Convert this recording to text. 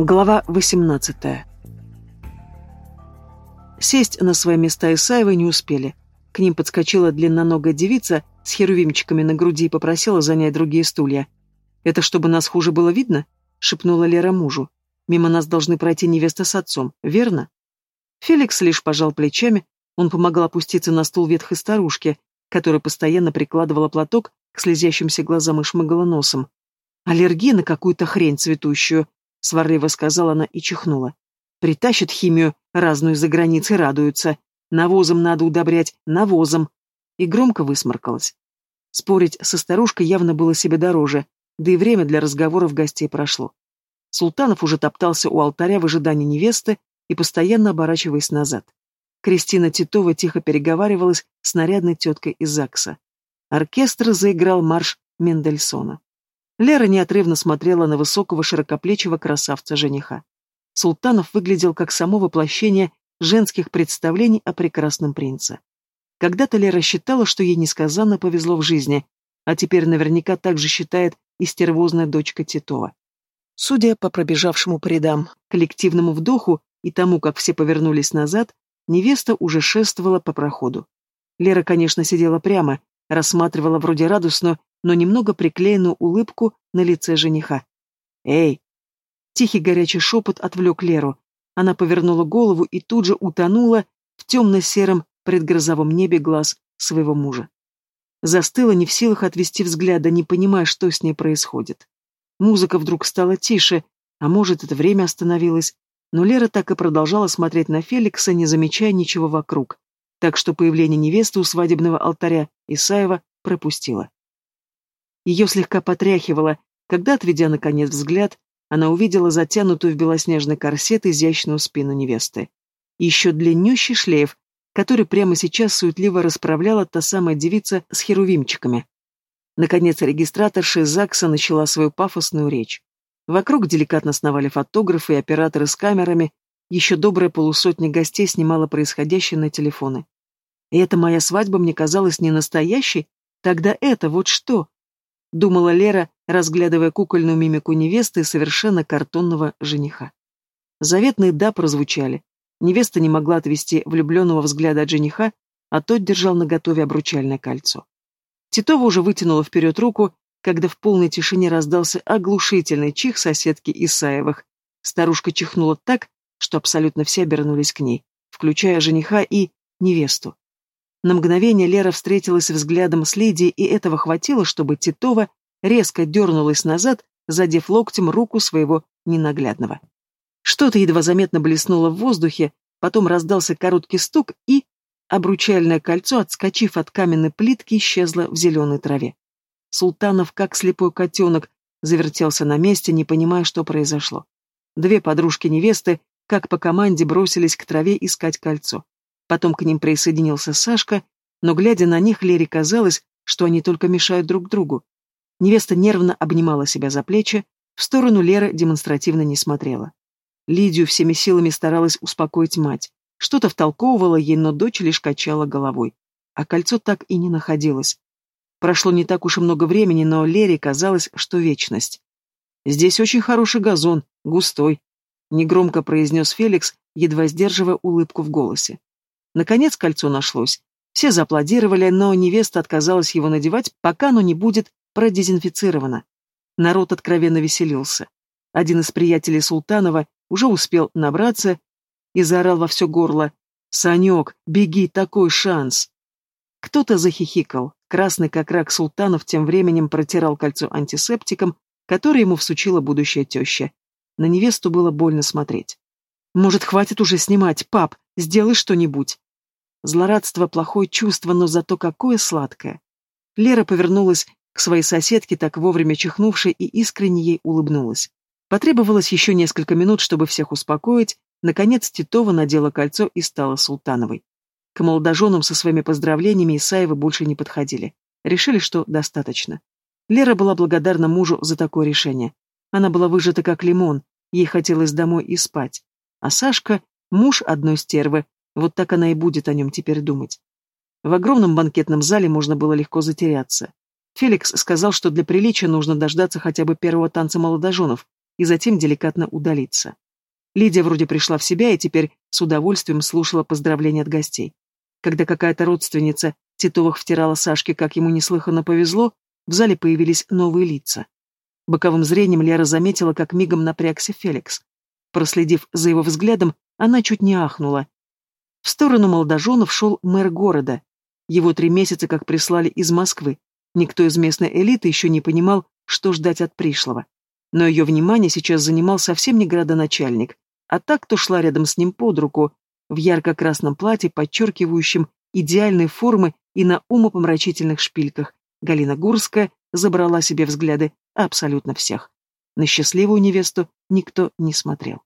Глава 18 Сесть на свои места Исаевы не успели. К ним подскочила длинноногая девица с херувимчиками на груди и попросила занять другие стулья. «Это чтобы нас хуже было видно?» — шепнула Лера мужу. «Мимо нас должны пройти невеста с отцом, верно?» Феликс лишь пожал плечами, он помогал опуститься на стул ветхой старушки, которая постоянно прикладывала платок к слезящимся глазам и шмыгала носом. «Аллергия на какую-то хрень цветущую», — сварливо сказала она и чихнула. «Притащат химию разную за границей, радуются. Навозом надо удобрять, навозом». И громко высморкалась. Спорить со старушкой явно было себе дороже, да и время для разговоров гостей прошло. Султанов уже топтался у алтаря в ожидании невесты и постоянно оборачиваясь назад. Кристина Титова тихо переговаривалась с нарядной теткой из ЗАГСа. Оркестр заиграл марш Мендельсона. Лера неотрывно смотрела на высокого широкоплечего красавца-жениха. Султанов выглядел как само воплощение женских представлений о прекрасном принце. Когда-то Лера считала, что ей несказанно повезло в жизни, а теперь наверняка так же считает и стервозная дочка Титова. Судя по пробежавшему по коллективному вдоху и тому, как все повернулись назад, Невеста уже шествовала по проходу. Лера, конечно, сидела прямо, рассматривала вроде радостную, но немного приклеенную улыбку на лице жениха. «Эй!» Тихий горячий шепот отвлек Леру. Она повернула голову и тут же утонула в темно-сером предгрозовом небе глаз своего мужа. Застыла не в силах отвести взгляда, не понимая, что с ней происходит. Музыка вдруг стала тише, а может, это время остановилось, но Лера так и продолжала смотреть на Феликса, не замечая ничего вокруг, так что появление невесты у свадебного алтаря Исаева пропустила. Ее слегка потряхивало, когда, отведя наконец взгляд, она увидела затянутую в белоснежный корсет изящную спину невесты. еще длиннющий шлейф, который прямо сейчас суетливо расправляла та самая девица с херувимчиками. Наконец регистраторша из ЗАГСа начала свою пафосную речь. Вокруг деликатно сновали фотографы и операторы с камерами, еще добрая полусотня гостей снимала происходящее на телефоны. И эта моя свадьба мне казалась не настоящей, тогда это вот что? Думала Лера, разглядывая кукольную мимику невесты и совершенно картонного жениха. Заветные «да» прозвучали. Невеста не могла отвести влюбленного взгляда от жениха, а тот держал наготове обручальное кольцо. Титова уже вытянула вперед руку когда в полной тишине раздался оглушительный чих соседки Исаевых. Старушка чихнула так, что абсолютно все обернулись к ней, включая жениха и невесту. На мгновение Лера встретилась взглядом с Лидией, и этого хватило, чтобы Титова резко дернулась назад, задев локтем руку своего ненаглядного. Что-то едва заметно блеснуло в воздухе, потом раздался короткий стук, и обручальное кольцо, отскочив от каменной плитки, исчезло в зеленой траве. Султанов, как слепой котенок, завертелся на месте, не понимая, что произошло. Две подружки невесты, как по команде, бросились к траве искать кольцо. Потом к ним присоединился Сашка, но, глядя на них, Лере казалось, что они только мешают друг другу. Невеста нервно обнимала себя за плечи, в сторону Леры демонстративно не смотрела. Лидию всеми силами старалась успокоить мать. Что-то втолковывала ей, но дочь лишь качала головой. А кольцо так и не находилось. Прошло не так уж и много времени, но Лере казалось, что вечность. «Здесь очень хороший газон, густой», — негромко произнес Феликс, едва сдерживая улыбку в голосе. Наконец кольцо нашлось. Все зааплодировали, но невеста отказалась его надевать, пока оно не будет продезинфицировано. Народ откровенно веселился. Один из приятелей Султанова уже успел набраться и заорал во все горло «Санек, беги, такой шанс!» Кто-то захихикал. Красный как рак Султанов тем временем протирал кольцо антисептиком, который ему всучила будущая теща. На невесту было больно смотреть. «Может, хватит уже снимать, пап, сделай что-нибудь». Злорадство — плохое чувство, но зато какое сладкое. Лера повернулась к своей соседке, так вовремя чихнувшей, и искренне ей улыбнулась. Потребовалось еще несколько минут, чтобы всех успокоить. Наконец Титова надела кольцо и стала султановой. К молодоженам со своими поздравлениями Исаевы больше не подходили. Решили, что достаточно. Лера была благодарна мужу за такое решение. Она была выжата как лимон, ей хотелось домой и спать. А Сашка — муж одной стервы, вот так она и будет о нем теперь думать. В огромном банкетном зале можно было легко затеряться. Феликс сказал, что для приличия нужно дождаться хотя бы первого танца молодоженов, и затем деликатно удалиться. Лидия вроде пришла в себя и теперь с удовольствием слушала поздравления от гостей. Когда какая-то родственница Титовых втирала Сашке, как ему неслыханно повезло, в зале появились новые лица. Боковым зрением Лера заметила, как мигом напрягся Феликс. Проследив за его взглядом, она чуть не ахнула. В сторону молодоженов шел мэр города. Его три месяца как прислали из Москвы. Никто из местной элиты еще не понимал, что ждать от пришлого. Но ее внимание сейчас занимал совсем не градоначальник, а так, кто шла рядом с ним под руку, в ярко-красном платье, подчеркивающем идеальные формы и на умопомрачительных шпильках, Галина Гурская забрала себе взгляды абсолютно всех. На счастливую невесту никто не смотрел.